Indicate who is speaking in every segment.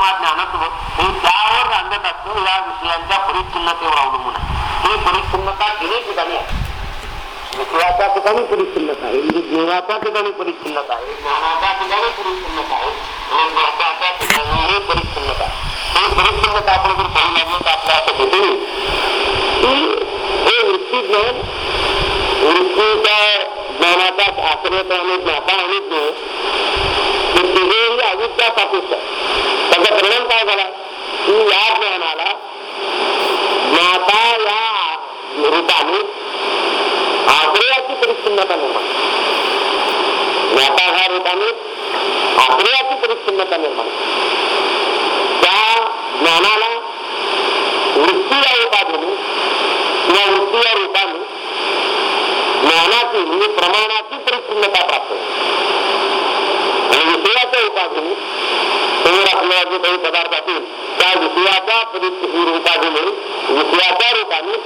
Speaker 1: किंवा ज्ञानत्व हे त्यावर रांगत असतो या विषयांच्या परिच्छिन्नतेवर अवलंबून आहे. ही परिच्छिन्नता तिन्ही ठिकाणी आहे. विषयाच्या ठिकाणी परिच्छिन्नता आहे. म्हणजे जीवाच्या ठिकाणी परिच्छिन्नता आहे. ज्ञानाच्या ठिकाणी परिच्छिन्नता आहे. आणि ठिकाणी परिच्छिन्नता आहे. ही परिच्छिन्नता आपण जर पाहू लागलो तर आपल्या असं दिसेल की हे वृत्ती ज्ञान वृत्तीच्या ज्ञानाचा आश्रय आणि ज्ञाता आणि ज्ञान हे तिघेही अविद्या सापेक्ष त्याचा परिणाम काय झाला? की या ज्ञानाला माता या रूपाने आश्रयाची परिच्छिन्नता निर्माण माता ह्या रूपाने आश्रयाची परिच्छिन्नता निर्माण त्या ज्ञानाला वृत्ती या उपाधीने किंवा वृत्ती या रूपाने ज्ञानाची म्हणजे प्रमाणाची परिच्छिन्नता प्राप्त आणि विषयाच्या उपाधीने शरीर आपल्याला जे काही पदार्थ असतील त्या विषयाच्या परिस्थिती उपाधीने विषयाच्या रूपाने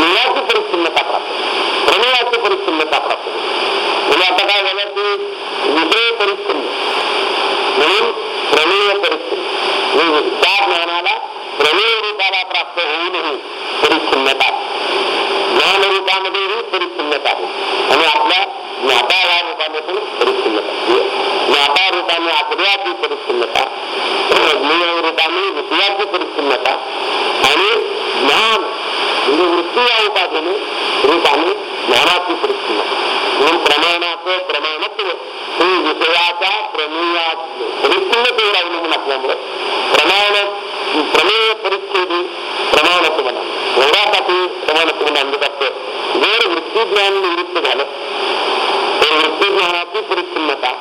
Speaker 1: देवाची परिच्छिन्नता प्राप्त प्रमेयाची परिच्छिन्नता प्राप्त होते म्हणजे आता काय झालं की विषय परिच्छिन्न म्हणून प्रमेय परिच्छिन्न म्हणजे त्या ज्ञानाला प्रमेय रूपाला प्राप्त होऊनही परिच्छिन्नता ज्ञान रूपामध्येही परिच्छिन्नता आहे आणि आपल्या ज्ञाता या रूपाने पण परिच्छिन्नता ज्ञाता रूपाने आश्रयाची परिच्छिन्नता ज्ञेय रूपाने विषयाची परिच्छिन्नता आणि ज्ञान म्हणजे वृत्ती या उपाधीने रूपाने ज्ञानाची परिच्छिन्नता म्हणून प्रमाणाचं प्रमाणत्व हे विषयाच्या प्रमेया परिच्छिन्नतेवर अवलंबून असल्यामुळे प्रमाण प्रमेय परिच्छेदी प्रमाणत्व म्हणा एवढ्यासाठी प्रमाणत्व मानलं असतं जर वृत्ती ज्ञान निवृत्त झालं तर वृत्ती ज्ञानाची परिच्छिन्नता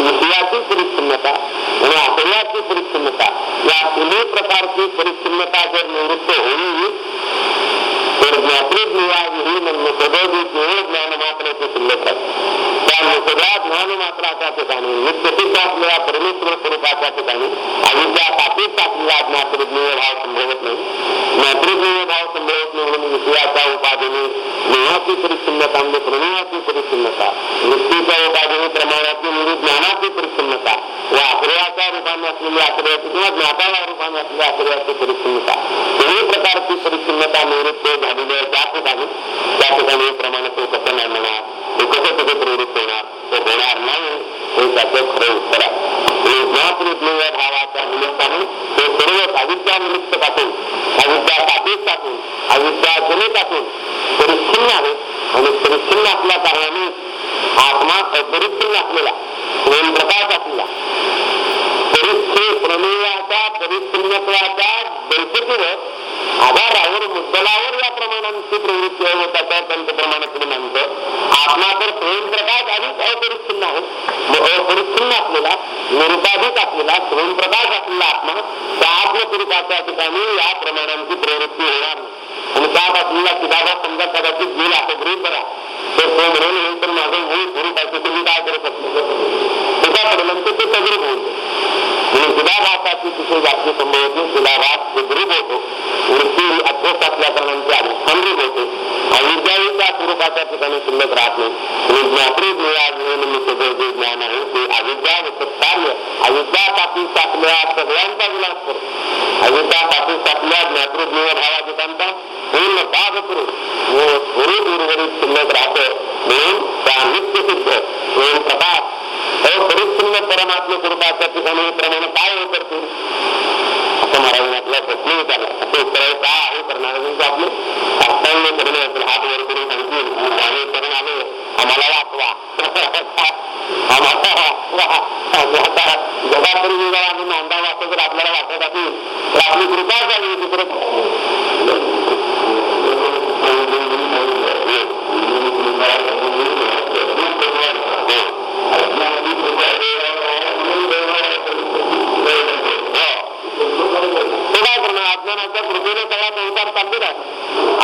Speaker 1: विषयाची परिच्छिन्नता आणि आश्रयाची परिच्छिन्नता या तिन्ही प्रकारची परिच्छिन्नता जर निवृत्त होईल तर ज्ञातृज्ञाविहीन निषदोगी केवळ ज्ञान मात्राचे शिल्लक राहते त्या निषदा ज्ञान मात्राच्या ठिकाणी नित्यसिद्ध असलेल्या परमेश्वर स्वरूपाच्या ठिकाणी अविद्या साठीच आपल्याला ज्ञातृज्ञेय भाव संभवत नाही ज्ञातृज्ञेय भाव संभवत नाही उपाधीने ज्ञानाची परिच्छिन्नता म्हणजे प्रमाणाची परिच्छिन्नता वृत्तीच्या उपाधीने प्रमाणाची म्हणजे ज्ञानाची परिच्छिन्नता व आश्रयाच्या रूपाने असलेली आश्रयाची किंवा ज्ञाताच्या रूपाने असलेल्या आश्रयाची परिच्छिन्नता. दोन्ही प्रकारची परिच्छिन्नता निवृत्त झालेली आहे त्या ठिकाणी त्या ठिकाणी प्रमाणाचं कसं नाही म्हणणार ते कसं तिथे प्रवृत्त होणार ते होणार नाही हे त्याचं खरं उत्तर आहे ज्ञातृज्ञेय भावाच्या निमित्ताने ते सर्व अविद्या निमित्त पासून अविद्या सापेक्ष टाकून अविद्या जनित टाकून परिच्छिन्न आहे आणि परिच्छिन्न असल्या कारणाने आत्मा परिच्छिन्न असलेला प्रेम प्रकाश असलेला परिच्छिन्न प्रमेयाच्या परिच्छिन्नत्वाच्या बैठकीवर आधारावर मुद्दलावर या प्रमाणांची प्रवृत्ती आहे व त्याच्या पंचप्रमाणाकडे मानतं. आत्मा तर स्वयंप्रकाश अधिक अपरिच्छिन्न आहे. अपरिच्छिन्न असलेला निरुपाधिक असलेला स्वयंप्रकाश असलेला आत्मा त्या आत्मस्वरूपाच्या ठिकाणी या प्रमाणांची प्रवृत्ती होणार नाही आणि त्यात असलेला किताबा समजा कदाचित गेला असं गृहित करा तर तो म्हणून हे तर माझं मूळ स्वरूप आहे तुम्ही काय करत असतो त्याच्याकडे नंतर ते तगरीब होईल म्हणून चिदाभासाची तिथे जास्त संभवत नाही सुदृढ होतो. वृत्ती अभ्यस्त असल्या कारणांची अधिष्ठानरूप होते. अविद्याही त्या स्वरूपाच्या ठिकाणी शिल्लक राहत नाही आणि ज्ञात्री जे ज्ञान आहे ते अविद्या कार्य अविद्या पाठी साचल्या सगळ्यांचा विलास करतो. अविद्या पाठी साचल्या ज्ञातृज्ञेय भावाधिकांचा पूर्ण बाध करून व स्वरूप उर्वरित शिल्लक राहतं म्हणून त्या नित्य सिद्ध स्वयं प्रकाश परिच्छिन्न परमात्म स्वरूपाच्या ठिकाणी प्रमाणे काय हे करतील असं महाराजांनी आपला प्रश्न विचारला असं उत्तर काय आहे करणार म्हणजे आपले अष्टांग करून असेल हात वर करून सांगतील आम्ही करून आलो आम्हाला वाचवा आम्हाला वाचवा जगात तरी वेगळा आम्ही नांदा वाचतो जर आपल्याला वाटत असेल तर आपली कृपा झाली अज्ञानाच्या कृपेने सगळा संसार चाललेला आहे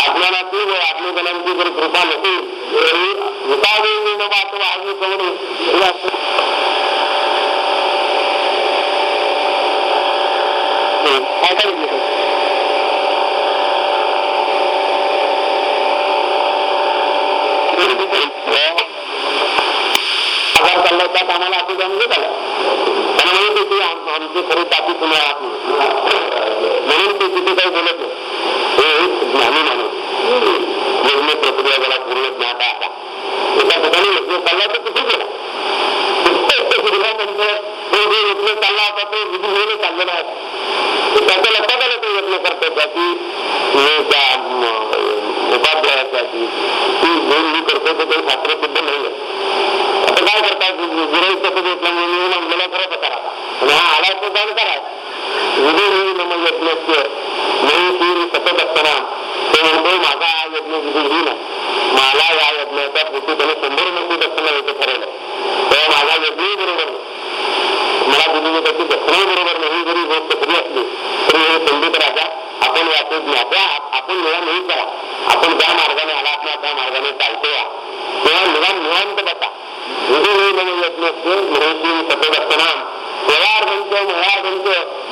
Speaker 1: अज्ञानाची व आत्मजनांची जर कृपा नसेल तरी विसावे न वाच वाहवी कवणे काय काय आजार चालला कामाला असं जाऊन आमची खरी तापी तुम्ही आहात म्हणून ते तिथे काही बोलत नाही हे एक ज्ञानी माणूस प्रक्रिया पूर्ण आता एका ठिकाणी चालला तर तिथे गेला तो चालला होता तो विधी चाललेला आहे त्याच्या लक्षात आलं तो यत्न करतो त्याची त्या उपाध्यायाच्या ती घेऊन मी करतो तर ते शास्त्र सिद्ध नाही आता काय करतात कसं म्हणून म्हणलेला खरं आणि हा आला तो जाण करा विधी होईल मग यज्ञस्य नाही सतत असताना म्हणतो माझा हा यज्ञ मला या यज्ञाच्या पोटी त्याने शंभर नक्की ठरवलं तेव्हा माझा यज्ञही बरोबर मला दिलेली त्याची बरोबर नाही जरी गोष्ट खरी असली तरी हे पंडित राजा आपण याचे ज्ञात्या आपण वेळा नाही करा. आपण त्या मार्गाने आला आपल्या त्या मार्गाने चालतो या तेव्हा निवान निवांत बसा. विधी नाही म्हणून सतत असताना.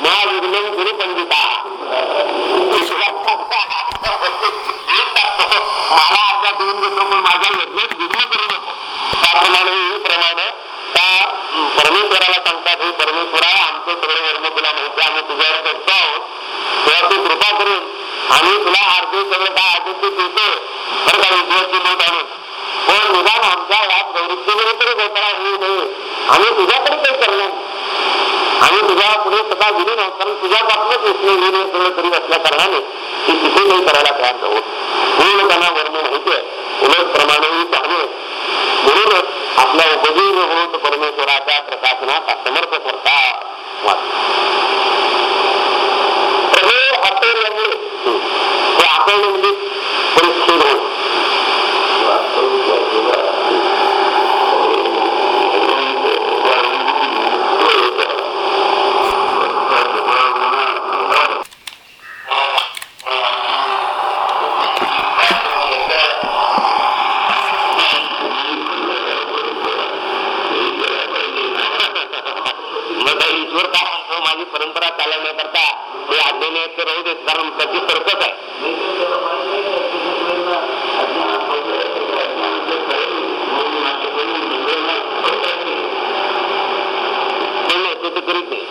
Speaker 1: महाविघ्न गुरु पंडिता. मला अर्धा देऊन घेतो पण माझ्या यज्ञात विघ्न करू नको. त्याप्रमाणे ही प्रमाणे त्या परमेश्वराला सांगतात हे परमेश्वरा आमचं सगळे वर्म तुला माहिती आम्ही तुझ्यावर करतो आहोत. तेव्हा तू कृपा करून आम्ही तुला अर्धे सगळं काय ते देतो बरं पण निदान आमच्या तरी घोटाळा होऊ नये आम्ही तुझ्याकडे काही करणार आम्ही तुझ्या पुढे सदा विलीन नाही कारण तुझ्यापासूनच विष्णू विलीन सगळं करीत असल्या कारणाने ती तिथे काही करायला तयार जाऊ पूर्ण त्यांना वर्णन माहिती उलट प्रमाणेही पाहणे म्हणूनच आपल्या उपजीव होत परमेश्वराच्या प्रकाशनात समर्थ करता प्रभू आकळल्यामुळे ते आकळणे म्हणजे परिच्छेद होत मग काही ईश्वर काय म्हणतो माझी परंपरा चालवण्याकरता हे आज्ञेने ते राहू देत कारण त्याची तरकच आहे नाही, नाही, ते तर करीत नाही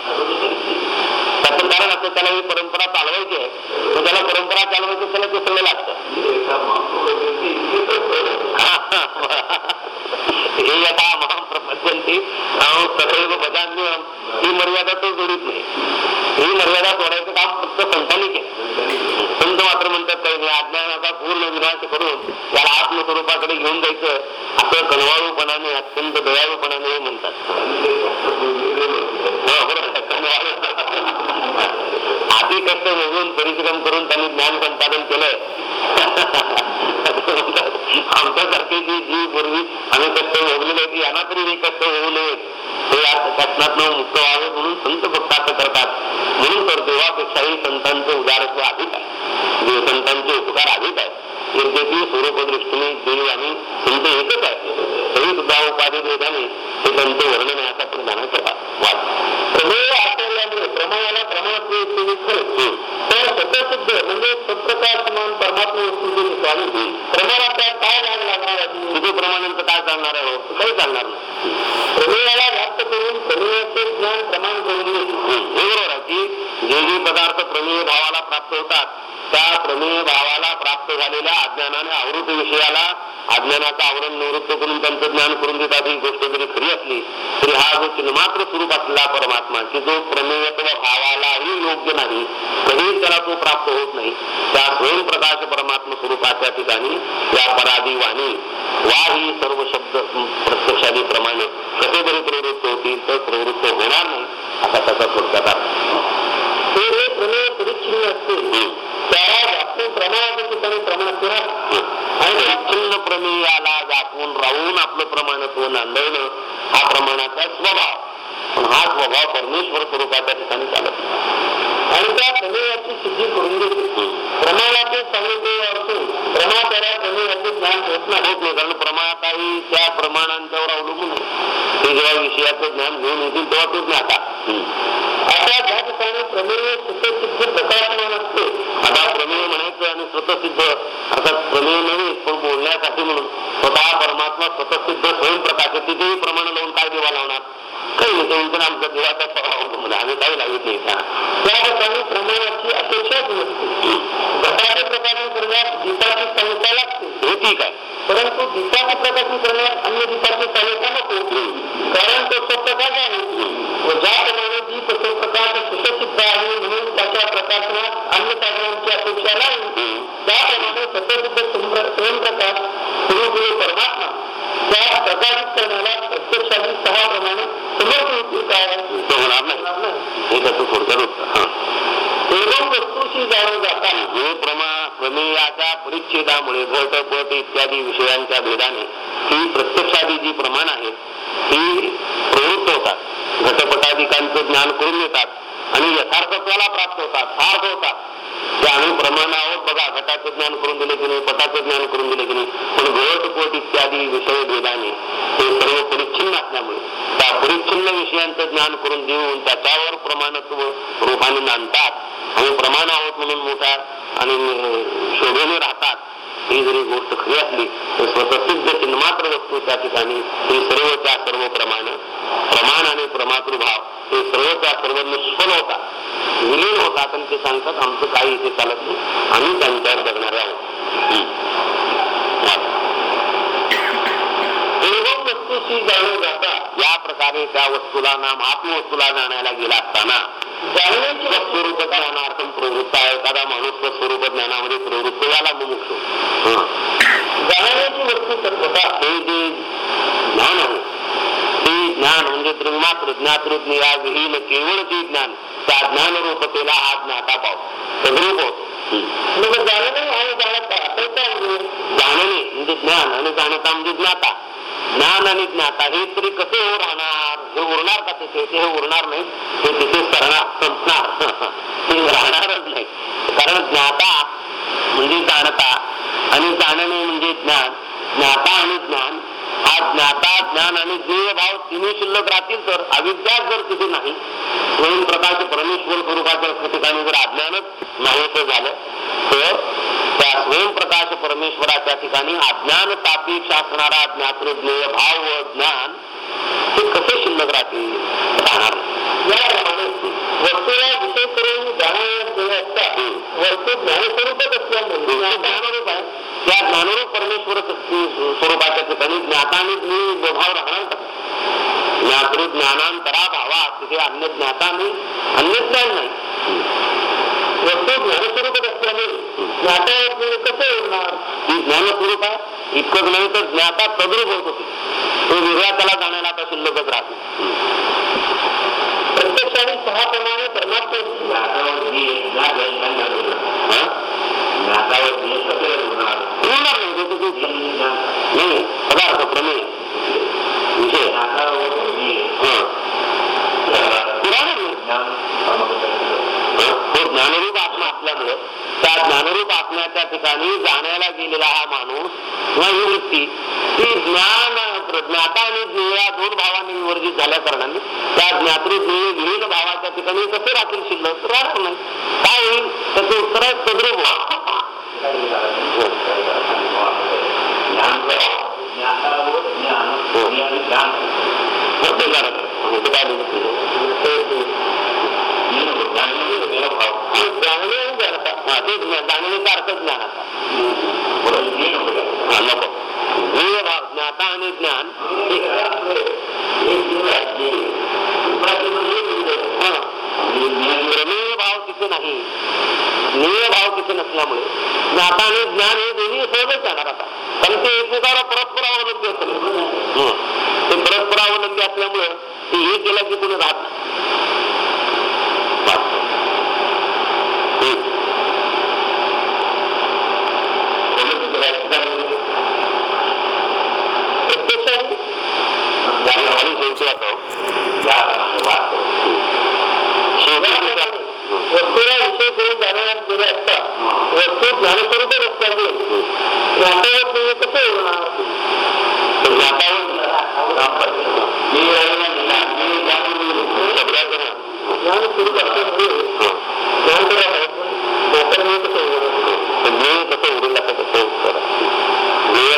Speaker 1: त्याचं कारण असं त्याला ही परंपरा चालवायची आहे. तर त्याला परंपरा चालवायची त्याला ते सगळं लागतं. हे यथा महान प्रपंचंती सदैव बजान्य ही मर्यादा तो जोडीत नाही. ही मर्यादा सोडायचं काम फक्त संतांनी केलं संत मात्र म्हणतात काही नाही अज्ञानाचा पूर्ण विनाश करून त्याला आत्मस्वरूपाकडे घेऊन जायचं असं कनवाळूपणाने अत्यंत दयाळूपणाने हे म्हणतात. आधी कष्ट मोजून परिश्रम करून त्यांनी ज्ञान संपादन केलंय आमच्यासारखी जी जी पूर्वी आम्ही कष्ट भोगलेले आहेत यांना तरी हे कष्ट होऊ नये हे या कष्टात मुक्त व्हावे म्हणून संत भक्त असं करतात. म्हणून तर देवापेक्षाही संतांचं उदारत्व अधिक आहे. देव संतांचे उपकार अधिक आहे निर्देशीय स्वरूप दृष्टीने देव आणि संत एकच आहे तरी सुद्धा उपाधी भेदाने हे संत वर्णन याचा प्रधानाचा वाद. प्रमेय आचार्यामुळे प्रमाणाला तर म्हणजे समान परमात्मा वस्तूचे स्वामी काय जाण लागणार आहे तुझे प्रमाणांचं काय चालणार आहे काही चालणार नाही प्रमेयाला व्याप्त करून प्रमेयाचे ज्ञान प्रमाण करून बरोबर आहे की जे जे पदार्थ प्रमेय भावाला प्राप्त होतात त्या प्रमेय भावाला प्राप्त झालेल्या अज्ञानाने आवृत विषयाला अज्ञानाचं आवरण निवृत्त करून त्यांचं ज्ञान करून देतात ही गोष्ट जरी खरी असली तरी हा जो चिन्मात्र स्वरूप असलेला परमात्मा की जो प्रमेयत्व भावालाही योग्य नाही कधीच त्याला तो प्राप्त होत नाही त्या स्वयंप्रकाश परमात्मा स्वरूपाच्या ठिकाणी या पराधी वाणी वा ही सर्व शब्द प्रत्यक्षाने प्रमाणे कसे जरी प्रवृत्त होतील तर प्रवृत्त होणार नाही असा त्याचा थोडक्यात अर्थ. हे जे प्रमेय परिच्छिन्न असते त्याला व्यापून प्रमाणाच्या ठिकाणी प्रमाण आणि अखंड प्रमेयाला व्यापून राहून आपलं प्रमाणत्व नांदवणं हा प्रमाणाचा स्वभाव. पण हा स्वभाव परमेश्वर स्वरूपाच्या ठिकाणी चालत नाही. आणि त्या प्रमेयाची सिद्धी करून देते प्रमाणाचे सांगितले असून प्रमाणाला प्रमेयाचे ज्ञान होत नाही. होत नाही कारण त्या प्रमाणांच्यावर अवलंबून ते जेव्हा विषयाचं ज्ञान घेऊन येतील तेव्हा तो ज्ञाता. आता ज्या ठिकाणी प्रमेय सुप्रसिद्ध प्रकाशमान असते आता प्रमेय म्हणायचं आणि स्वतःसिद्ध अर्थात प्रमेय नव्हे पण बोलण्यासाठी म्हणून स्वतः परमात्मा स्वतःसिद्ध स्वयंप्रकाश तिथेही प्रमाण लावून काय देवा लावणार? काही नाही देवाचा प्रभाव ना आमचा देवाचा स्वभाव म्हणजे आम्ही
Speaker 2: त्या ठिकाणी प्रमाणाची अपेक्षाच नसते घटाचे प्रकाशन करण्यात गीताची संहिता लागते
Speaker 1: हे ठीक आहे
Speaker 2: परंतु गीताची प्रकाशन करण्यात अन्य गीताची संहिता नको कारण तो स्वप्रकाश आहे व ज्याप्रमाणे दीप स्वप्रकाश सुससिद्ध आहे म्हणून त्याच्या प्रकाशनात अन्य साधनांची अपेक्षा नाही त्याप्रमाणे सत्यसिद्ध स्वयं- स्वयंप्रकाश पुरोपुरे परमात्मा त्या प्रकाशित करण्याला प्रत्यक्षादी सहा प्रमाणे समर्थ होतील काय
Speaker 1: ते होणार नाही हे त्याचं थोडक्यात. उत्तर हा.
Speaker 2: एवढं वस्तूशी जाणून जाताना
Speaker 1: हे प्रमा प्रमेयाच्या परिच्छेदामुळे घट पट इत्यादी विषयांच्या भेदाने ही प्रत्यक्षादी जी प्रमाण आहेत ही प्रवृत्त होतात. घटपटाधिकांचं ज्ञान करून येतात आणि यथार्थत्वाला प्राप्त होतात सार्थ होतात. ते आम्ही प्रमाण आहोत बघा घटाचं ज्ञान करून दिले की नाही पटाचं ज्ञान करून दिले की नाही पण घट पट इत्यादी विषय भेदाने परिच्छिन्न असल्यामुळे त्या परिच्छिन्न विषयांचं ज्ञान करून देऊन त्याच्यावर प्रमाणत्व रूपाने मानतात. आणि प्रमाण आहोत म्हणून मोठा आणि शोभेने राहतात. ही जरी गोष्ट खरी असली तर स्वतःसिद्ध चिन्मात्र वस्तू त्या ठिकाणी ही सर्व त्या सर्व प्रमाण प्रमाण आणि प्रमातृभाव हे सर्व त्या सर्व निष्फल होतात. विलीन होतात आणि ते सांगतात आमचं काही इथे चालत नाही. आम्ही त्यांच्यावर जगणारे आहोत.
Speaker 2: एवढं जाणून जाता
Speaker 1: या प्रकारे त्या वस्तूला नाम आत्मवस्तूला जाण्याला गेला असताना
Speaker 2: जाणण्याची
Speaker 1: स्वस्वरूप ज्ञानार्थ प्रवृत्त आहे. एखादा माणूस स्वस्वरूप ज्ञानामध्ये प्रवृत्त झाला मुमुक्ष
Speaker 2: जाणण्याची वस्तू तत्वता
Speaker 1: हे जे ज्ञान आहे ते ज्ञान म्हणजे त्रिमात्र ज्ञातृत या विहीन केवळ जे ज्ञान त्या ज्ञान रूपतेला हा ज्ञाता पाव सद्रूप होत.
Speaker 2: जाणणे आणि जाणता
Speaker 1: जाणणे म्हणजे ज्ञान आणि जाणता म्हणजे ज्ञाता. ज्ञान आणि ज्ञाता हे तरी कसे हो राहणार? हे उरणार का तिथे? ते हे उरणार नाही. ते तिथे सरणार संपणार. ते राहणारच नाही. कारण ज्ञाता म्हणजे जाणता आणि जाणणे म्हणजे ज्ञान. ज्ञाता आणि ज्ञान हा ज्ञाता ज्ञान आणि ज्ञेय भाव तिन्ही शिल्लक राहतील तर अविद्या जर तिथे नाही स्वयंप्रकाश परमेश्वर स्वरूपाच्या ठिकाणी जर अज्ञानच नाहीचं झालं तर त्या स्वयंप्रकाश परमेश्वराच्या ठिकाणी अज्ञान तापेक्ष असणारा ज्ञातृज्ञेय भाव व ज्ञान हे कसे शिल्लक राहतील? राहणार नाही.
Speaker 2: वस्तूला विषय करून असतात वस्तू ज्ञानस्वरूपच असल्यामुळे
Speaker 1: आहे. त्या ज्ञानरूप परमेश्वर स्वरूपाच्या ठिकाणी ज्ञाता ज्ञेय भाव राहणार ज्ञातृ ज्ञानांतरा भावा तिथे अन्य ज्ञाता नाही अन्य ज्ञान नाही
Speaker 2: वस्तू ज्ञानस्वरूपच असल्यामुळे ज्ञाता कसं होणार
Speaker 1: ही ज्ञानस्वरूप आहे इतकंच नाही तर ज्ञाता तद्रूप होत होती तो वेगळा त्याला जाण्याला आता शिल्लकच राहते
Speaker 2: प्रत्यक्षाने सहा प्रमाणे परमात्मा।
Speaker 1: पदार्थ प्रमेय विषय तो ज्ञानरूप आत्मा त्या ज्ञानरूप आत्म्याच्या ठिकाणी जाण्याला गेलेला हा माणूस किंवा ही वृत्ती ती ज्ञान ज्ञाता आणि ज्ञेय दोन भावांनी विवर्जित झाल्या कारणाने त्या ज्ञातृ ज्ञेय विहीन भावाच्या ठिकाणी कसे राहतील शिल्लक? राहणार नाही. काय होईल? त्याचं उत्तर आहे सद्रूप ज्ञान हा. नाही. ज्ञेय भाव तिथे नसल्यामुळे. म्हणजे ज्ञाता आणि ज्ञान हे दोन्ही सहजच जाणार आता. कारण ते एकमेकाला परस्परावलंबी अवलंबी ते परस्परावलंबी असल्यामुळे ते हे केलं की कोणी राहत नाही. बस. हं.
Speaker 2: प्रत्यक्षाने
Speaker 1: आणि शेवटी आता शेवटी
Speaker 2: वस्तूला विषय करून जाणण्यात गेले असता वस्तू ज्ञानस्वरूपच असल्यामुळे ज्ञातावर म्हणजे कसं होणार ज्ञान स्वरूप असल्यामुळे ज्ञान तर आहे. पण ज्ञातावर कसं होणार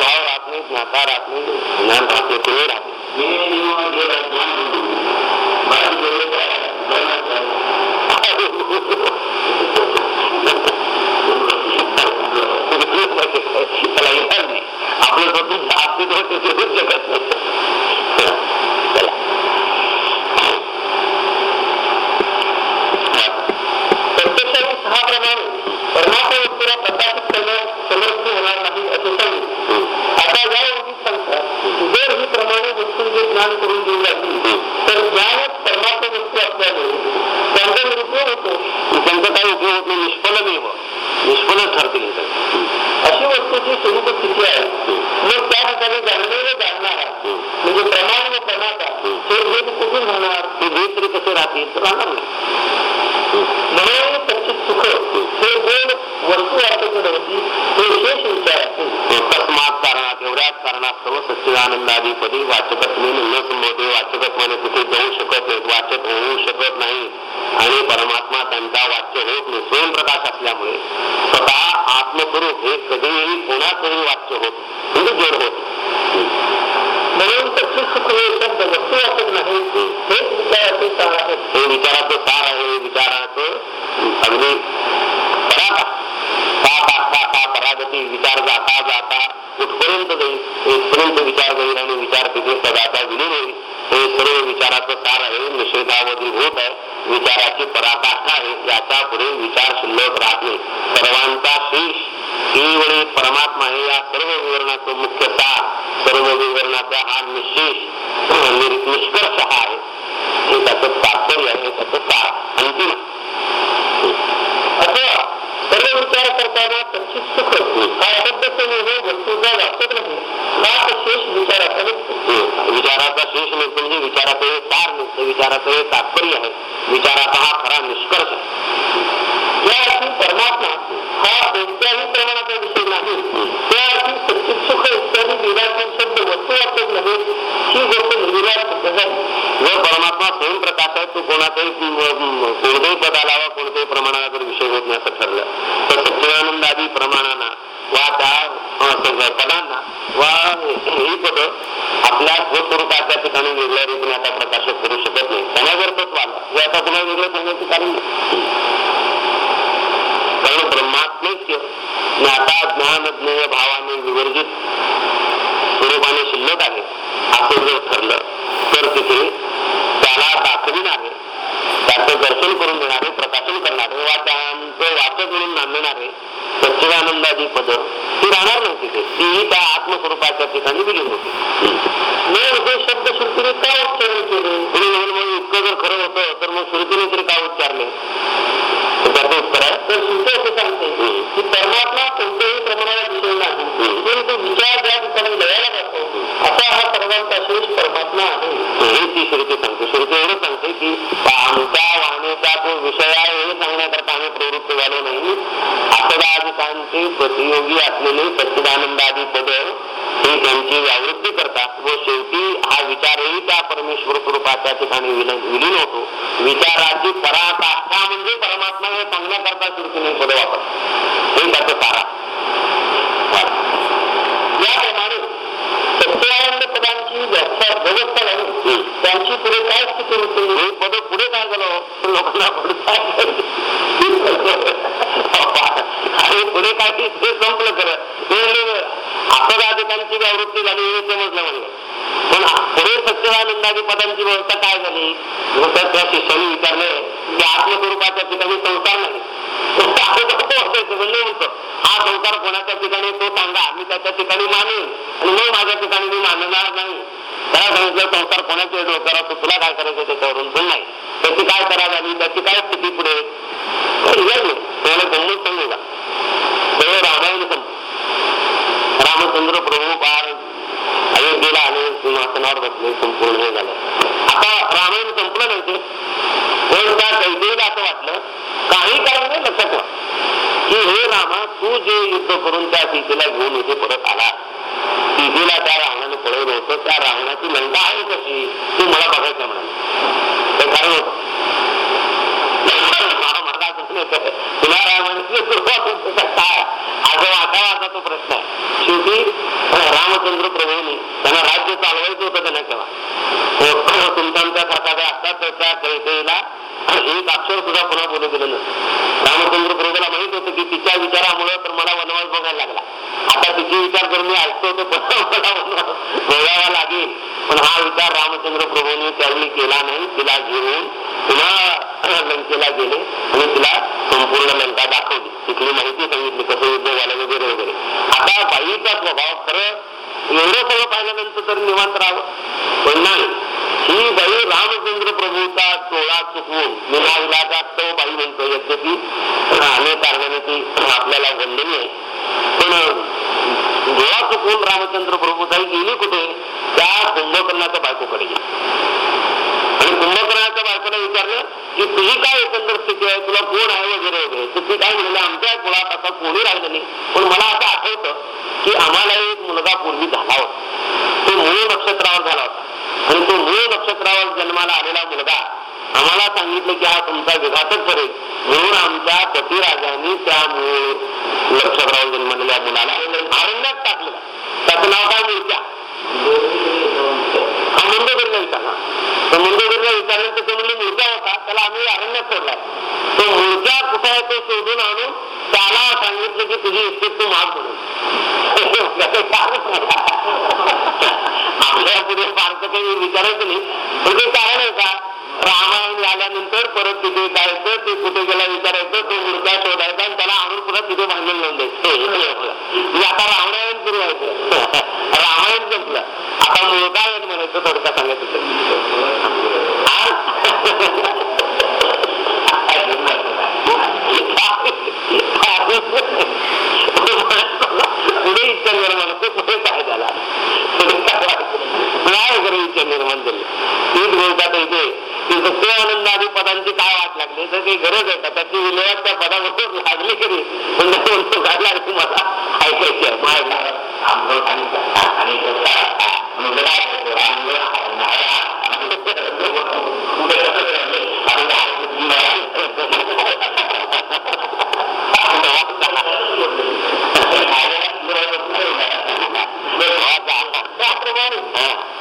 Speaker 1: भाव राहत नाही. ज्ञाता राहत नाही. ज्ञान राहत नाही. तुम्ही राहत ते त्याला येणार नाही आपलं स्वतः जगत त्याचं तात्पर्य आहे त्याचं म्हणजे- अंतिम
Speaker 2: सर्व विचार करताना सच्चित सुख हा शब्द समूह वस्तूचा नाही. हा शेष विचाराचा
Speaker 1: विचाराचा शेष नसतो म्हणजे विचाराचं हे सार नसतं विचाराचं हे तात्पर्य आहे विचाराचा हा खरा निष्कर्ष आहे
Speaker 2: या अर्थी परमात्मा हा कोणत्याही प्रमाणाचा विषय नाही त्या अर्थी सच्चित सुख इत्यादी विराट शब्द वस्तू वाटत नाही ही गोष्ट निर्विराट सिद्ध झाली
Speaker 1: जर परमात्मा स्वयंप्रकाश आहे तो कोणाचाही अं, कोणत्याही पदाला वा कोणत्याही प्रमाणाला जर विषय होत नाही असं ठरलं तर सच्चिदानंदादी प्रमाणांना वा त्या अं, सगळ्या पदांना वा ही पद आपल्या स्वस्वरूपाच्या ठिकाणी वेगळ्या रीतीने आता प्रकाशित करू शकत नाही त्यांना जर तत्व आलं हे आता कुणा वेगळं सांगायचं कारण नाही. कारण ब्रह्मात्मैक्य ज्ञाता ज्ञान ज्ञेय भावाने विवर्जित स्वरूपाने शिल्लक आहे असं जर ठरलं तर तिथे त्याला दाखविणारे त्याचं दर्शन करून देणारे प्रकाशन करणारे वा त्यांचं वाचक म्हणून नांदणारे सच्चिदानंदादी ती राहणार नव्हती तिथे त्या आत्मस्वरूपाच्या ठिकाणी विलीन होती
Speaker 2: मग हे शब्द श्रुतीने का उच्चारण केले
Speaker 1: कुणी म्हणून मग इतकं जर खरं होतं तर मग श्रुतीने तरी का उच्चारले तर त्याचं उत्तर आहे
Speaker 2: तर श्रुती असे सांगते की परमात्मा कोणत्याही प्रमाणाला विषय नाही परंतु विचार ज्या ठिकाणी लयाला जातो असा हा सर्वांचा शेष परमात्मा आहे
Speaker 1: हे ती श्रुती सांगते श्रुती एवढं सांगते की आमच्या वाहनेचा तो विषय आहे हे सांगण्याकरता आम्ही प्रवृत्त झालो नाही असदाधिकांचे प्रतियोगी असलेले सच्चिदानंदादी पद हे त्यांची व्यावृत्ती करतात व शेवटी हा विचारही त्या परमेश्वर स्वरूपाच्या ठिकाणी विलीन विलीन होतो विचाराची पराकाष्ठा म्हणजे परमात्मा हे सांगण्याकरता श्रुतीने पद वापर हे त्याचं सारा
Speaker 2: याप्रमाणे सत्यानंद पदांची व्याख्या व्यवस्था झाली त्यांची पुढे काय स्थिती होते
Speaker 1: हे पद पुढे काय झालं तर लोकांना पुढे आणि पुढे काय ते ते संपलं खरं अपराधिकांची आवृत्ती झाली हे समजलं म्हणलं पण पुढे सत्यवानंदादी पदांची व्यवस्था काय झाली? जसं त्या शिष्याने विचारलं की आत्मस्वरूपाच्या ठिकाणी संसार नाही. हा संसार कोणाच्या ठिकाणी तो सांगा. मी त्याच्या ठिकाणी मानेन. आणि मग माझ्या ठिकाणी मी मानणार नाही. त्याला सांगितलं संसार कोणाच्या डोक्याला तो तुला काय करायचं त्याच्यावरून? पण नाही. त्याची काय करा झाली? त्याची काय स्थिती पुढे? तुम्हाला गंमत सांगू का तेव्हा रामायण संप रामचंद्र प्रभू पार अयोध्येला आले सिंहासनावर बसले संपूर्ण हे झालं. आता रामायण संपलं नाही पण त्या कैदेला असं वाटलं काही कारण नाही लक्षात ठेवा की हे रामा तू जे युद्ध करून त्या सीतेला घेऊन इथे परत आला. सीतेला त्या रावणाने पळवलं होतं त्या रावणाची लंका आहे कशी? तू मला बघायचं म्हणाल. ते कारण होतं. तुला राय सुरुवात होते काय असं वाचावा तो प्रश्न आहे शेवटी रामचंद्र प्रभूने त्यांना राज्य चालवायचं होतं त्यांना तेव्हा तुमच्या आमच्या जे असतात तर त्या कैकेला एक अक्षर सुद्धा पुन्हा बोलू दिलं नसतं रामचंद्र प्रभूला माहीत होतं की तिच्या विचारामुळे तर मला वनवास बघायला लागला आता तिचे विचार जर मी ऐकतो तर पुन्हा मला बोलावा लागेल पण हा विचार रामचंद्र प्रभूंनी त्यावेळी केला नाही तिला घेऊन पुन्हा लंकेला गेले आणि तिला संपूर्ण लंका दाखवली तिथली माहिती सांगितली कसं युद्ध झालं वगैरे वगैरे आता बाईचा स्वभाव खरं एवढं सगळं पाहिल्यानंतर तर निवांत राहावं पण नाही ही बाई रामचंद्र प्रभूचा चुकवून तो बाई म्हणतो यद्यपि अनेक कारणाने ती आपल्याला वंदनीय पण चुकवून रामचंद्र गेली कुठे त्या कुंभकर्णाच्या बायकोकडे गेली आणि कुंभकर्णाच्या बायकोला विचारलं की तुझी काय एकंदर स्थिती आहे? तुला कोण आहे वगैरे वगैरे? तर ती काय म्हणलं आमच्या कुळात आता कोणी राहिलं नाही. पण मला असं आठवतं की आम्हाला एक मुलगा पूर्वी झाला होता. तो मूळ नक्षत्रावर झाला होता. आणि तो मूळ नक्षत्रावर जन्माला आलेला मुलगा आम्हाला सांगितलं की हा तुमचा विघातच करेल म्हणून आमच्या पतिराजांनी त्या मूळ नक्षत्रावर जन्मलेल्या मुलाला अरण्यात टाकलं. त्याचं नाव काय मूर्त्या हा मुंडेगिरीला विचारला. तर मुंडेगिरीला विचारलं तर ते म्हणजे मूर्त्या होता त्याला आम्ही अरण्यात सोडलाय तो मूर्त्या कुठे आहे ते शोधून आणून त्याला सांगितलं की तुझी इच्छित तू माग म्हणून. आपल्या पुढे फारसं काही विचारायचं नाही. पण ते कारण आहे का? रामायण झाल्यानंतर परत तिथे जायचं ते कुठे गेला विचारायचं ते मुर्गा शोधायचा आणि त्याला आणून पुन्हा तिथे भांडण लावून द्यायचं. म्हणजे आता रामायण सुरू व्हायचं रामायण संपलं. आता मुळकायन म्हणायचं थोडक्यात सांगायचं पुढे इच्छा निर्माण. होते पुढे काय झाला? काय खरं इच्छा निर्माण झाली. तीच बोलतात इथे सत्य आनंदादी पदांची काय वाट लागली? तर काही गरज आहे का त्याची विल्हेवाट त्या पदाबरोबर लागली कधी पण ते म्हणतो काय लागली मला? ऐकायची आहे. माहिती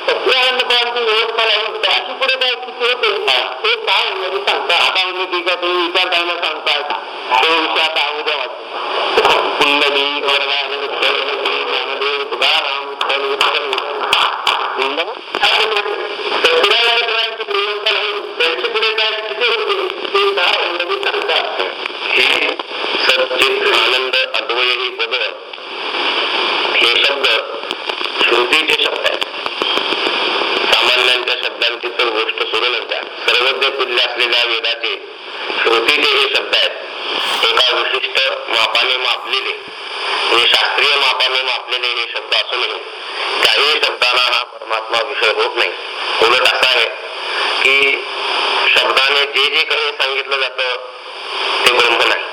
Speaker 1: व्यवस्था लागून त्याची पुढे काय किती होते ते काय म्हणजे सांगता आता म्हणजे ठीक आहे तुम्ही विचार करायला सांगताय तो विषय आता उद्या वाटतो कुंडली ज्ञानदेव तुकाराम विठ्ठल विठ्ठल सत्यनारायणाची व्यवस्था नाही त्यांची पुढे काय किती होते ते काय म्हणजे सांगतात हे सच्चित आनंद अद्वय ही पद हे शब्द श्रुतीचे शब्द आहेत सामान्यांच्या शब्दांची तर गोष्ट सोडूनच द्या सर्वज्ञ तुल्य असलेल्या वेदाचे श्रुतीचे हे शब्द आहेत एका विशिष्ट मापाने मापलेले म्हणजे शास्त्रीय मापाने मापलेले हे शब्द असूनही काही शब्दांना हा परमात्मा विषय होत नाही उलट असा आहे की शब्दाने जे जे काही सांगितलं जातं ते ब्रह्म नाही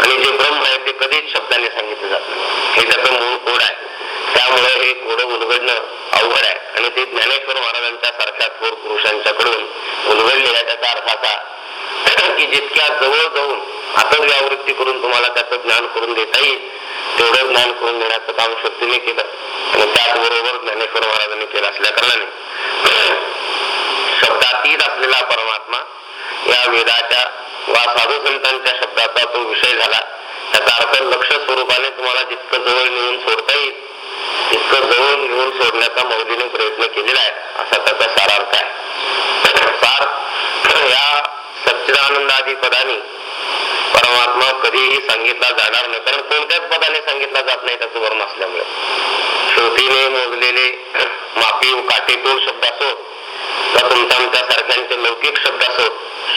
Speaker 1: आणि जे ब्रह्म आहे ते कधीच शब्दाने सांगितलं जात नाही हे त्याचं मूळ कोड आहे त्यामुळे हे कोडं उलगडणं अवघड आहे आणि ते ज्ञानेश्वर महाराजांच्या सारख्या थोर पुरुषांच्याकडून उलगडलेल्या त्याचा अर्थ असा की जितक्या जवळ जाऊन आतच व्यावृत्ती करून तुम्हाला त्याचं ज्ञान करून देता येईल तेवढं ज्ञान करून देण्याचं काम शक्तीने केलं. आणि त्याचबरोबर ज्ञानेश्वर महाराजांनी केलं असल्या कारणाने. शब्दातीत असलेला परमात्मा या वेदाच्या वा साधू संतांच्या शब्दाचा तो विषय झाला त्याचा अर्थ लक्ष स्वरूपाने तुम्हाला जितकं जवळ नेऊन सोडता येईल तितकं जवळ नेऊन सोडण्याचा मौलीने प्रयत्न केलेला आहे असा त्याचा सारार्थ आहे. सार या सच्चिदानंदादी पदाने परमात्मा कधीही सांगितला जाणार नाही कारण कोणत्याच पदाने सांगितला जात नाही त्याचं वर्ण असल्यामुळे. श्रुतीने मोजलेले मापी व शब्द असो तर तुमच्या आमच्या सारख्यांचे लौकिक शब्द असो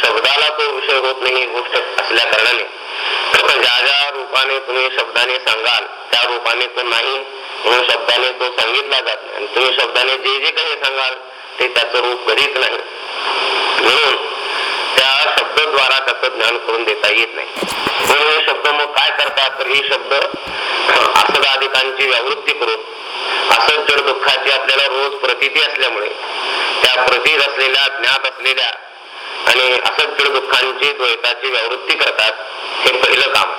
Speaker 1: शब्दाला तो विषय होत नाही ही गोष्ट असल्या कारणाने. ज्या ज्या रूपाने तुम्ही शब्दाने सांगाल त्या रूपाने तो नाही म्हणून शब्दाने तो सांगितला जात नाही. आणि तुम्ही शब्दाने जे जे काही सांगाल ते त्याचं रूप कधीच नाही. म्हणून त्या शब्दद्वारा त्याचं ज्ञान करून देता येत नाही. म्हणून हे शब्द मग काय करतात? तर हे शब्द असदाधिकांची व्यावृत्ती करून असत जड दुःखाची आपल्याला रोज प्रतीती असल्यामुळे त्या प्रतीत असलेल्या ज्ञात असलेल्या आणि असत जड दुःखांची द्वैताची व्यावृत्ती करतात हे पहिलं काम.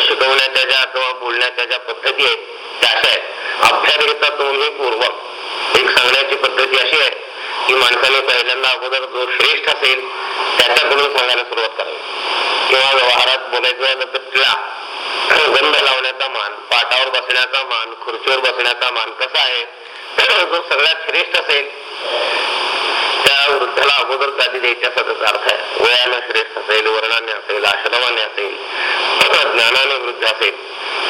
Speaker 1: शिकवण्याच्या ज्या किंवा बोलण्याच्या ज्या पद्धती आहेत त्या अशा आहेत. अभ्यागता तुम्ही पूर्वक एक सांगण्याची पद्धती अशी आहे की माणसाने पहिल्यांदा अगोदर जो श्रेष्ठ असेल त्याच्याकडून सांगायला सुरुवात करावी. किंवा व्यवहारात बोलायचं झालं तर तिला गंध लावण्याचा मान पाटावर बसण्याचा मान खुर्चीवर बसण्याचा मान कसा आहे जो सगळ्यात श्रेष्ठ असेल त्या वृद्धाला अगोदर गादी द्यायच्या असाच अर्थ आहे. वयाने श्रेष्ठ असेल वर्णाने असेल आश्रमाने असेल ज्ञानाने वृद्ध असेल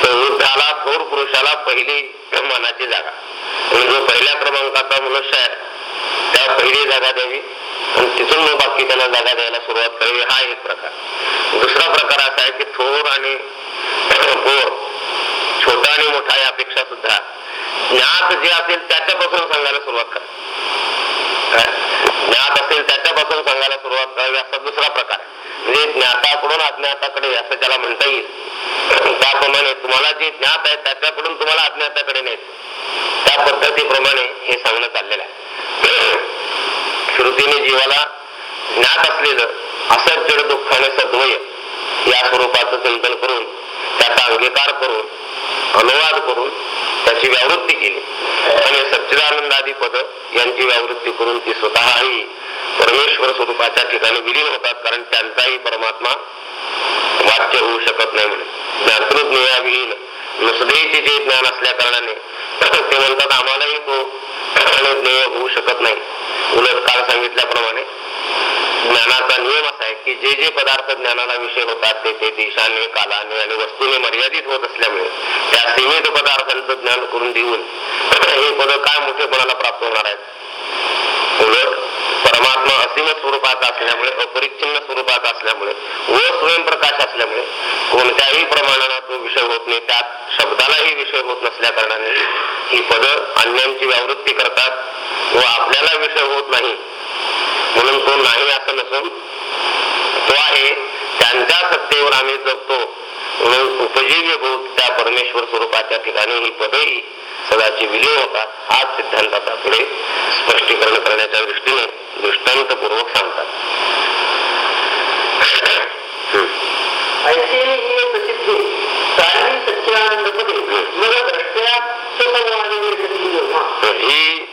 Speaker 1: तर वृद्धाला थोर पुरुषाला पहिली मनाची जागा. म्हणजे जो पहिल्या क्रमांकाचा मनुष्य आहे पहिली जागा द्यावी. आणि तिथून मग बाकी त्यांना जागा द्यायला सुरुवात करावी. हा एक प्रकार. दुसरा प्रकार असा आहे की थोर आणि पोर छोटा आणि मोठा यापेक्षा सुद्धा ज्ञात जे असेल त्याच्यापासून सांगायला सुरुवात करा. ज्ञात असेल त्याच्यापासून सांगायला सुरुवात करावी असा दुसरा प्रकार म्हणजे ज्ञाताकडून अज्ञाताकडे असं त्याला म्हणता येईल. त्याप्रमाणे तुम्हाला जे ज्ञात आहे त्याच्याकडून तुम्हाला अज्ञाताकडे नाही. त्या पद्धतीप्रमाणे हे सांगणं चाललेलं आहे. श्रुतीने जीवाला ज्ञात असलेलं असं जड दुःखाने सद्वय या स्वरूपाचं चिंतन करून त्याचा अंगीकार करून अनुवाद करून त्याची व्यावृत्ती केली. आणि सच्चिदानंदादी पद यांची व्यावृत्ती करून ती स्वतःही परमेश्वर स्वरूपाच्या ठिकाणी विलीन होतात कारण त्यांचाही परमात्मा वाच्य होऊ शकत नाही म्हणे ज्ञातृज्ञाविहीन नुसदेचे जे ज्ञान असल्या कारणाने ते म्हणतात आम्हालाही तो ज्ञेय होऊ शकत नाही. उलट काल सांगितल्याप्रमाणे ज्ञानाचा नियम असा आहे की जे जे पदार्थ ज्ञानाला विषय होतात ते ते देशाने कालाने आणि वस्तूने मर्यादित होत असल्यामुळे त्या सीमित पदार्थांचं ज्ञान करून देऊन हे पद काय मोठेपणाला प्राप्त होणार आहेत? उलट परमात्मा असीम स्वरूपाचा असल्यामुळे अपरिच्छिन्न स्वरूपाचा असल्यामुळे व स्वयंप्रकाश असल्यामुळे कोणत्याही प्रमाणाला तो विषय होत नाही. त्यात शब्दालाही विषय होत नसल्या कारणाने ही पद अन्यांची व्यावृत्ती करतात व आपल्याला विषय होत नाही. म्हणून तो नाही असं नसून तो आहे त्यांच्या सत्तेवर आम्ही जगतो. म्हणून उपजीव्यभूत त्या परमेश्वर स्वरूपाच्या ठिकाणी ही पदही सदाची विलीन होतात. हाच सिद्धांताचा पुढे स्पष्टीकरण करण्याच्या दृष्टीने दृष्टांतपूर्वक सांगतात.
Speaker 2: ऐसे हे प्रसिद्धी मग
Speaker 1: ही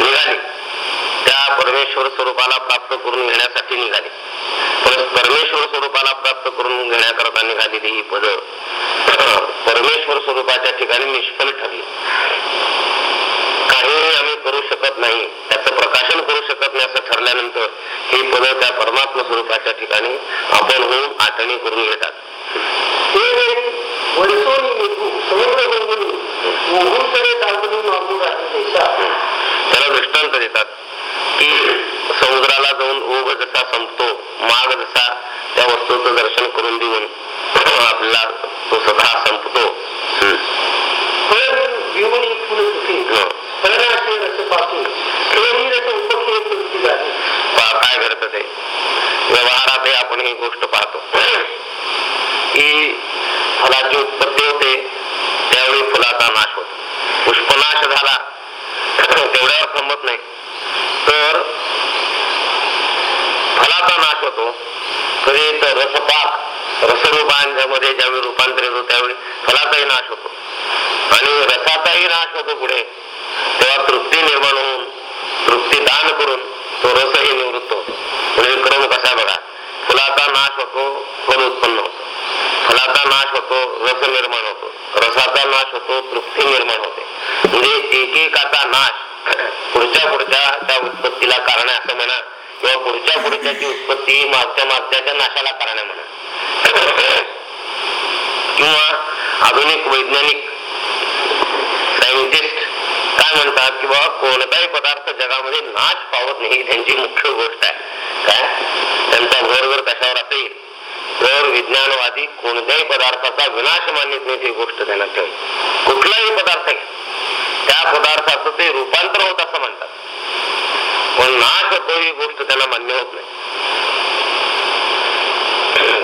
Speaker 1: निघाली. त्या परमेश्वर स्वरूपाला प्राप्त करून घेण्यासाठी निघाली. पण परमेश्वर स्वरूपाला प्राप्त करून घेण्याकरता निघालेली ही पद परमेश्वर स्वरूपाच्या ठिकाणी निष्फल ठरली. काहीही आम्ही करू शकत नाही. त्याचं प्रकाशन करू शकत नाही असं ठरल्यानंतर ही पद त्या परमात्मा स्वरूपाच्या ठिकाणी आपण होऊन आठवणी करून घेतात. त्याला दृष्टांत देतात की समुद्राला जाऊन ओघ जसा संपतो माग जसा त्या वस्तूचं दर्शन करून देऊन आपल्याला तो स्वतः संपतो.
Speaker 2: रस
Speaker 1: काय घडतं ते व्यवहारातही आपण ही गोष्ट पाहतो की फलाची उत्पत्ती होते त्यावेळी फुलाचा नाश होतो पुष्पनाश झाला तेवढ्यावर थांबत नाही तर फलाचा नाश होतो कधी तर रसपाक रसरूपांच्यामध्ये ज्यावेळी रूपांतरित होतो त्यावेळी फलाचाही नाश होतो आणि रसाचाही नाश होतो पुढे तेव्हा तृप्ती निर्माण होऊन तृप्ती दान करून तो रसही निवृत्त. होतो म्हणजे क्रम कसा बघा. फुलाचा नाश होतो फल उत्पन्न होतो. फलाचा नाश होतो रस निर्माण होतो. रसाचा नाश होतो तृप्ती निर्माण होते. म्हणजे एकेकाचा नाश पुढच्या पुढच्या त्या उत्पत्तीला कारण आहे असं म्हणा किंवा पुढच्या पुढच्याची उत्पत्ती ही मागच्या मागच्याच्या नाशाला कारण आहे म्हणा. किंवा आधुनिक वैज्ञानिक काय म्हणतात की बाबा कोणताही पदार्थ जगामध्ये नाश पावत नाही त्यांची मुख्य गोष्ट आहे. काय? त्यांचा भर जर कशावर असेल तर विज्ञानवादी कोणत्याही पदार्थाचा विनाश मानित नाही ती गोष्ट त्यांना ठेवली कुठलाही पदार्थ घ्या. त्या पदार्थाचं ते रूपांतर होत असं म्हणतात. पण नाश होतो ही गोष्ट त्यांना मान्य होत नाही.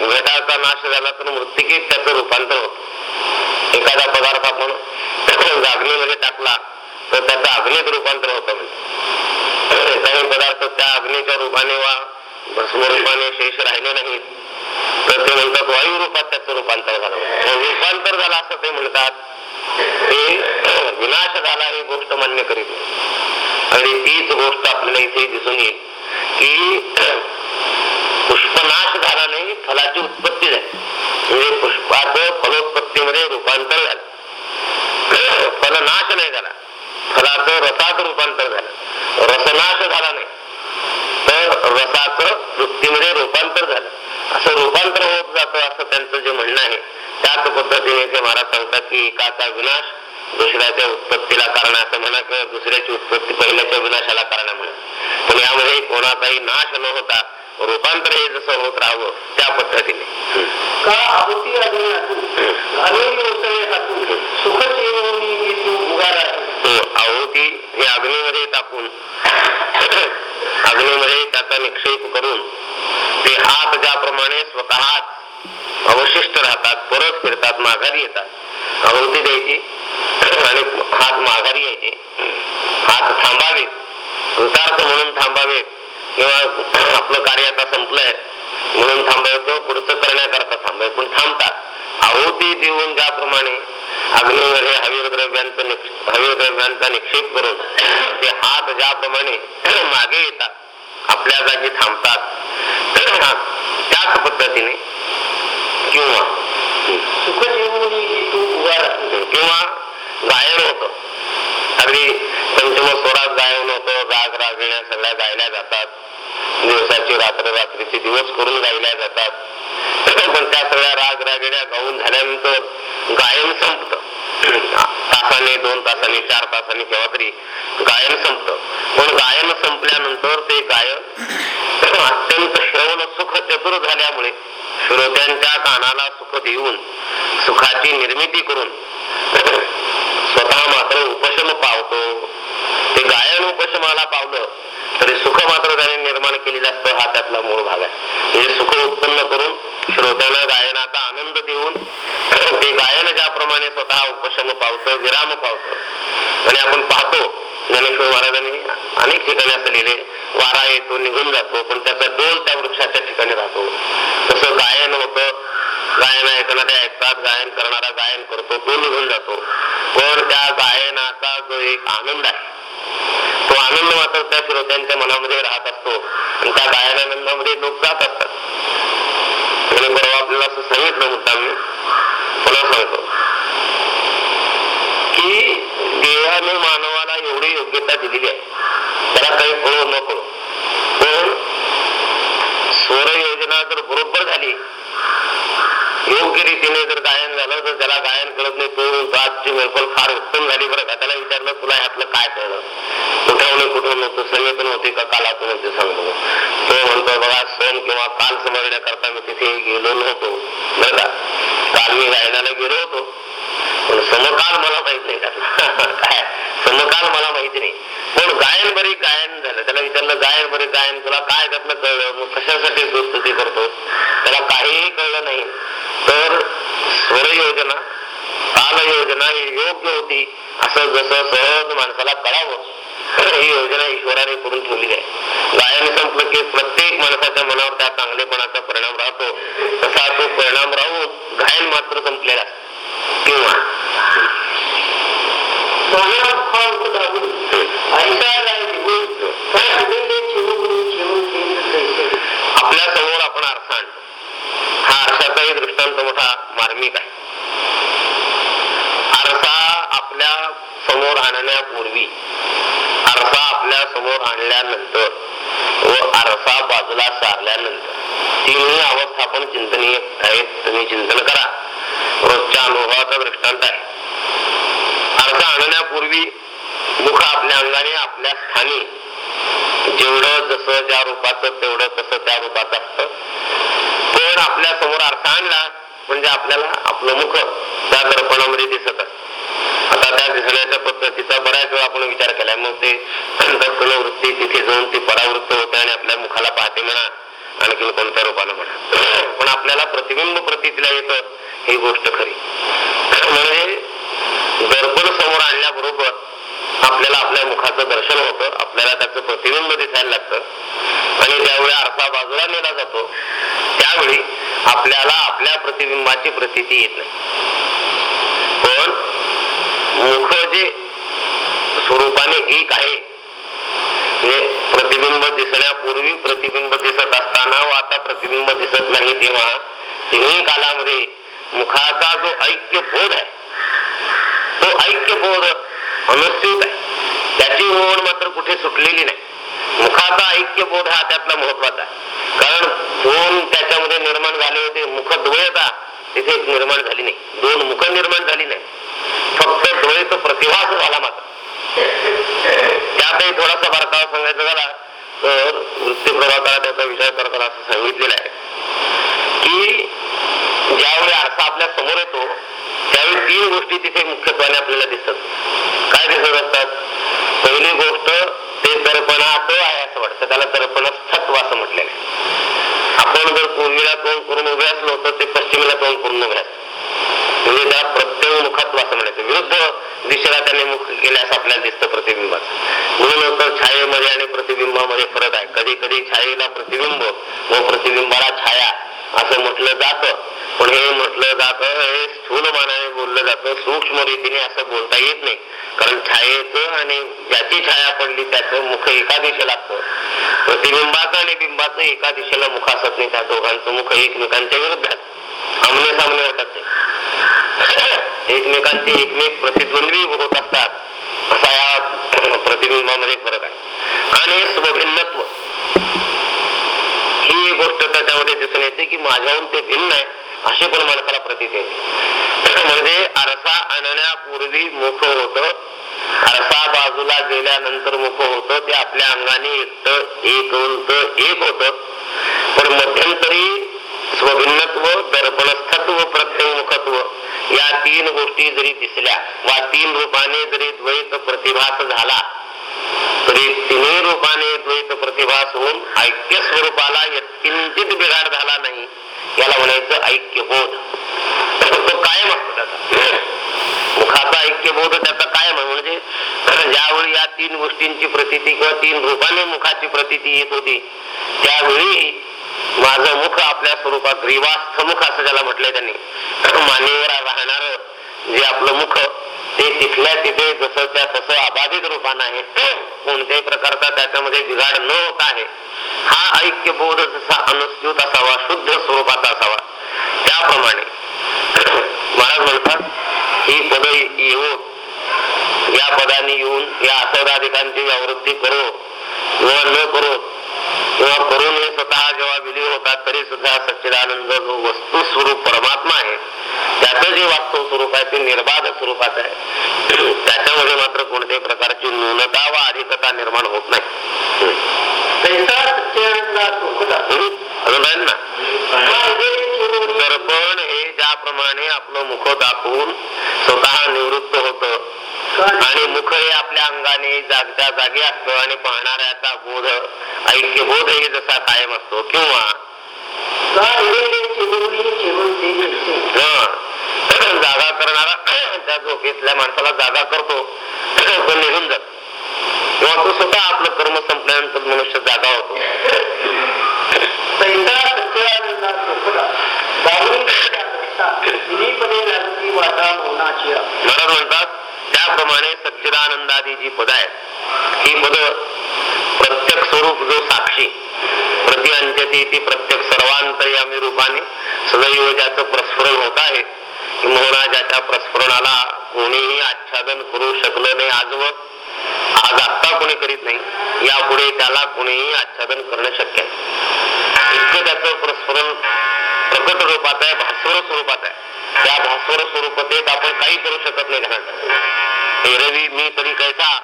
Speaker 1: घटाचा नाश झाला तर मृत्तिकेत त्याचं रूपांतर होत. एखादा पदार्थ आपण जागणीमध्ये टाकला तर त्याचं अग्नीत रूपांतर होतं म्हणजे. काही पदार्थ त्या अग्नीच्या रूपाने वा भस्म रूपाने शेष राहिले नाहीत. तर ते म्हणतात वायू रूपात त्याचं रूपांतर झालं. रूपांतर झालं असं ते म्हणतात. ते विनाश झाला ही गोष्ट मान्य करीत. आणि तीच गोष्ट आपल्याला इथे दिसून येईल की पुष्पनाश झाला नाही फलाची उत्पत्ती झाली. म्हणजे पुष्पाचं फलोत्पत्तीमध्ये रूपांतर झालं. फलनाश नाही झाला. फलाचं रसात रूपांतर झालं. रसनाश झाला नाही. तर रसाचं वृत्तीमध्ये रूपांतर झालं. असं रूपांतर होत जातं असं त्यांचं जे म्हणणं आहे. त्याच पद्धतीने ते महाराज सांगतात की एकाचा विनाश दुसऱ्याच्या उत्पत्तीला कारण असं म्हणा किंवा दुसऱ्याची उत्पत्ती पहिल्याच्या विनाशाला कारण आहे म्हणा. पण यामध्ये कोणाचाही नाश न होता रूपांतर हे जसं होत राहावं त्या पद्धतीने.
Speaker 2: का आहुती हे
Speaker 1: अग्नीमध्ये टाकून अग्नीमध्ये त्याचा निक्षेप करून ते हात ज्याप्रमाणे स्वतःच अवशिष्ट राहतात परत फिरतात माघारी येतात. आहुती द्यायची आणि हात माघारी यायचे. हात थांबावेत कृतार्थ म्हणून थांबावेत किंवा आपलं कार्य आता संपलंय म्हणून थांबायचं पुढचं करण्याकरता थांबाय पण थांबतात. आहुती देऊन ज्याप्रमाणे अग्नीमध्ये हे द्रव्यांचं हवीरद्रव्यांचा निक्षेप करून ते हात ज्याप्रमाणे मागे येतात आपल्या जागी थांबतात. त्याच पद्धतीने किंवा किंवा गायन होत. अगदी पंचम स्वरात गायन होतं राग रागिण्या सगळ्या गायल्या जातात. दिवसाची रात्र रात्रीचे दिवस करून गायल्या जातात. पण त्या सगळ्या राग रागिण्या गाऊन झाल्यानंतर गायन संपत. तासाने दोन तासाने चार तासाने केव्हा तरी गायन संपत. पण गायन संपल्यानंतर ते गायन अत्यंत श्रवण सुख चतुर झाल्यामुळे श्रोत्यांच्या कानाला सुख देऊन सुखाची निर्मिती करून स्वतः मात्र उपशम पावतो. ते गायन उपशमाला पावलं तरी सुख मात्र त्याने निर्माण केलेलं असतं. हा त्यातला मूळ भाग आहे. हे सुख उत्पन्न करून श्रोत्यांना गायनाचा आनंद देऊन ते गायन ज्याप्रमाणे स्वतः उपशम पावतं विराम पावतं. आणि आपण पाहतो ज्ञानेश्वर महाराजांनी अनेक ठिकाणी असं लिहिले वारा येतो निघून जातो पण त्याचा डोल त्या वृक्षाच्या ठिकाणी राहतो. तसं गायन होतं गायन ऐकणारे ऐकतात गायन करणारा गायन करतो तो निघून जातो. पण त्या गायनाचा जो एक आनंद आहे तो आनंद मात्र त्या श्रोत्यांच्या मनामध्ये राहत असतो. आणि त्या गायनानंदामध्ये लोक जात असतात. आणि परवा आपल्याला असं सांगितलं मुद्दाम मी पुन्हा सांगतो की देवाने मानवाला एवढी योग्यता दिलेली आहे त्याला काही कळो न कळो पण स्वर योजना जर बरोबर झाली योग्य रीतीने जर गायन झालं तर त्याला गायन कळत नाही तो आजची मेहफल फार उत्तम झाली बरं का त्याला विचारलं तुला ह्यातलं काय कळलं कुठे कुठं नव्हतं संगीतन होते का कालातून होते सांगतो तो म्हणतो बघा सण किंवा काल समजण्याकरता मी तिथे गेलो नव्हतो. बरं का? काल मी गायनाला गेलो होतो. पण समकाल मला माहीत नाही त्यातला. काय? समकाल मला माहिती नाही. पण गायन बरी गायन झालं. त्याला विचारलं गायन बरे गायन? तुला काय त्यातलं कळलं? मग कशासाठी तू करतो त्याला काहीही कळलं नाही. तर स्वर योजना काल योजना ही योग्य होती. असं जसं सहज माणसाला कळावं. ही योजना ईश्वराने करून ठेवली आहे. गायन संपलं की प्रत्येक माणसाच्या मनावर त्या चांगलेपणाचा परिणाम राहतो. तसा तो परिणाम राहून गायन मात्र संपलेला. किंवा? आपल्यासमोर आपण आरसा आणतो. हा आरशाचाही दृष्टांत मोठा मार्मिक आहे. आरसा आपल्यासमोर आणण्यापूर्वी आरसा आपल्यासमोर आणल्यानंतर व आरसा बाजूला सारल्यानंतर. तीनही अवस्था पण चिंतनीय आहेत तुम्ही चिंतन करा. रोजच्या अनुभवाचा दृष्टांत आहे. अर्थ आणण्यापूर्वी मुख आपल्या अंगाने आपल्या स्थानी. जेवढं जसं ज्या रूपाचं तेवढं तसं त्या रूपाचं असतं. पण आपल्यासमोर अर्थ आणला म्हणजे आपल्याला आपलं मुख त्या दर्पणामध्ये दिसत असत. आता त्या पद्धतीचा बऱ्याच वेळा आपण विचार केलाय. मग ते वृत्ती तिथे जाऊन ती परावृत्त होते आणि आपल्या मुखाला पाहते म्हणा आणखी कोणत्या रूपानं म्हणा. पण आपल्याला प्रतिबिंब प्रतीला येतं ही गोष्ट खरी. म्हणजे दर्पण समोर आणल्याबरोबर आपल्याला आपल्या मुखाचं दर्शन होतं आपल्याला त्याचं प्रतिबिंब दिसायला लागतं. आणि ज्यावेळी आरसा बाजूला नेला जातो त्यावेळी आपल्याला आपल्या प्रतिबिंबाची प्रतीती येत नाही. पण मुख जे स्वरूपाने एक आहे. हे प्रतिबिंब दिसण्यापूर्वी प्रतिबिंब दिसत असताना व आता प्रतिबिंब दिसत नाही तेव्हा तिन्ही कालामध्ये मुखाचा जो ऐक्य बोध आहे तो ऐक्यबोध अनुस्थित आहे. त्याची ओढ मात्र कुठे सुटलेली नाही. मुखाचा ऐक्य बोध हा त्यातला महत्त्वाचा आहे. कारण दोन त्याच्यामध्ये निर्माण झाले होते मुख द्वयता तिथे निर्माण झाली नाही. दोन मुख निर्माण झाली नाही. फक्त द्वैत प्रतिभास झाला मात्र. त्यातही थोडासा बारकावा सांगायचा झाला तर वृत्ती प्रभाकाला त्याचा विचार करताना असं सांगितलेलं आहे की ज्यावेळी आरसा आपल्यासमोर येतो त्यावेळी तीन गोष्टी तिथे मुख्यत्वाने आपल्याला दिसतात. काय दिसत असतात? पहिली गोष्ट ते दर्पणाचं आहे असं वाटतं. त्याला दर्पणस्थत्व असं म्हटलेलं आहे. आपण जर पूर्वीला तोंड करून उभे असलो तर ते पश्चिमेला तोंड करून उभे असतो. म्हणजे त्या प्रत्येक मुखत्व असं म्हणायचं विरुद्ध दिशेला त्याने मुख केल्यास आपल्याला दिसतं प्रतिबिंबात म्हणून तर छायेमध्ये आणि प्रतिबिंबामध्ये फरक आहे. कधी कधी छायेला प्रतिबिंब व प्रतिबिंबाला छाया असं म्हटलं जातं. पण हे म्हटलं जातं हे स्थूल मानाने बोललं जातं. सूक्ष्म रीतीने असं बोलता येत नाही. कारण छायेचं आणि ज्याची छाया पडली त्याचं मुख एका दिशेला असतं प्रतिबिंबाचं आणि बिंबाचं एका दिशेला मुख असत नाही. त्या दोघांचं मुख एकमेकांच्या विरुद्ध आमने सामने होतात ते. एकमेकांचे एकमेक प्रतिद्वंद्वी होत असतात. असा या प्रतिबिंबामध्ये फरक आहे. आणि स्वभिन्नत्व. ही एक गोष्ट त्याच्यामध्ये दिसून येते की माझ्याहून ते भिन्न आहे असे पण माणसाला प्रतीत येते म्हणजे आरसा आणण्यापूर्वी मुख होत. आरसा बाजूला गेल्यानंतर मुख होत. ते आपल्या अंगाने एकट एक उंच एक होत. पण मध्यंतरी स्वभिन्नत्व दर्पणस्थत्व या तीन गोष्टी जरी दिसल्या वा तीन रूपाने जरी द्वैत प्रतिभास झाला तरी तिन्ही रूपाने द्वैत प्रतिभास होऊन ऐक्य स्वरूपाला किंचित बिघाड झाला नाही याला म्हणायचं ऐक्यबोध. तो कायम असतो त्याचा. मुखाचा ऐक्यबोध त्याचा कायम आहे. म्हणजे ज्यावेळी या तीन गोष्टींची प्रतिती किंवा तीन रूपाने मुखाची प्रतिती येत होती त्यावेळी माझं मुख आपल्या स्वरूपात ग्रीवास्थ मुख असं ज्याला म्हटलंय त्यांनी. मानेवर राहणार जे आपलं मुख ते तिथल्या तिथे जसं त्या तसं अबाधित रूपानं आहे. कोणत्याही प्रकारचा त्याच्यामध्ये बिघाड न होत आहे. हा ऐक्यबोध जसा अनुस्यूत असावा शुद्ध स्वरूपाचा असावा. त्याप्रमाणे महाराज म्हणतात ही पद येऊन या पदाने येऊन या असदाधिकांची आवृत्ती करो किंवा न करो किंवा करून स्वतः जेव्हा विलीन होतात तरी सुद्धा सच्चिदानंद जो वस्तू स्वरूप परमात्मा आहे त्याचं जे वास्तव स्वरूप आहे ते निर्बाध स्वरूपात आहे. त्याच्यामध्ये मात्र कोणत्याही प्रकारची न्यूनता वा अधिकता निर्माण होत नाही. ना? दर्पण हे ज्याप्रमाणे आपलं मुख दाखवून स्वतः निवृत्त होत आणि मुख हे आपल्या अंगाने जागच्या जागी असतं आणि पाहणाऱ्याचा बोध ऐक्य बोध हे जसा कायम असतो किंवा जागा करणारा त्या झोपेतल्या माणसाला जागा करतो तो निघून जातो. किंवा तो स्वतः आपलं कर्म संपल्यानंतर मनुष्य जागा होतो. म्हणतात त्याप्रमाणे सच्चिदानंदादी जी पद आहेत. ही पद प्रत्येक स्वरूप जो साक्षी प्रति अंत्यती ती प्रत्येक सर्वांतयामी रूपाने सदैव ज्याचं प्रस्फुरण होत आहे किंवा ज्याच्या प्रस्फुरणाला कोणीही आच्छादन करू शकलं नाही आजवर आज आत्ता कोणी करीत नाही यापुढे त्याला कोणीही आच्छादन करणं शक्य आहे. इतकं त्याचं प्रस्फुरण प्रकट रूपात आहे भास्वर स्वरूपात आहे. त्या भास्वर स्वरूपतेत आपण काही करू शकत नाही घरात. एरवी मी तरी कैसा?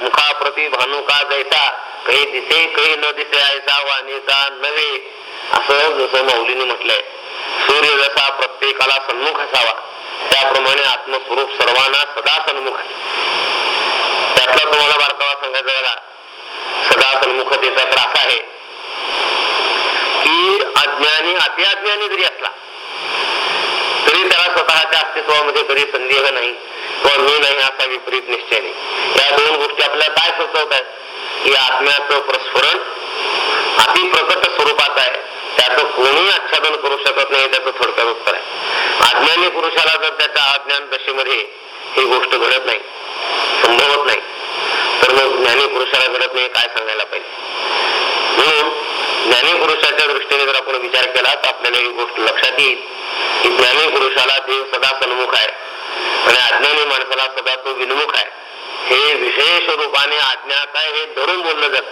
Speaker 1: मुखा प्रति भानुका जैसा? काही दिसे काही न दिसे ऐसा वाणीचा नव्हे असं जसं माऊलीने म्हटलंय सूर्य जसा प्रत्येकाला सन्मुख असावा त्याप्रमाणे आत्मस्वरूप सर्वांना सदा सन्मुख. त्यातला तुम्हाला बारकावा सांगायचा झाला सदा सन्मुखतेचा त्रास आहे. अज्ञानी अति जरी असला तरी त्याला स्वतःच्या अस्तित्वामध्ये कधी संदेह नाही किंवा मी नाही असा विपरीत निश्चय नाही. या दोन गोष्टी आपल्याला काय सुचवत आहेत? की आत्म्याचं प्रस्फुरण अति प्रकट स्वरूपात आहे. त्याचं कोणी आच्छादन करू शकत नाही त्याचं थोडक्यात उत्तर आहे. अज्ञानी पुरुषाला जर त्याच्या अज्ञान दशेमध्ये ही गोष्ट घडत नाही संभवत नाही तर मग ज्ञानी पुरुषाला घडत नाही काय सांगायला पाहिजे? म्हणून ज्ञानी पुरुषाच्या दृष्टीने जर आपण विचार केला तर आपल्याला ही गोष्ट लक्षात येईल की ज्ञानी पुरुषाला देव सदा सन्मुख आहे. आणि अज्ञानी माणसाला सदा तो विन्मुख आहे. हे विशेष रूपाने आज्ञा काय हे धरून बोललं जात.